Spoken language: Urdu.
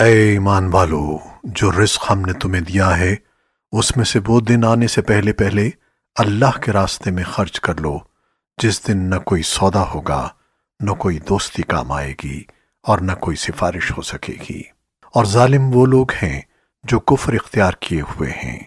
اے ایمان والو، جو رزق ہم نے تمہیں دیا ہے، اس میں سے وہ دن آنے سے پہلے پہلے اللہ کے راستے میں خرچ کر لو، جس دن نہ کوئی سودا ہوگا، نہ کوئی دوستی کام آئے گی، اور نہ کوئی سفارش ہو سکے گی۔ اور ظالم وہ لوگ ہیں جو کفر اختیار کیے ہوئے ہیں۔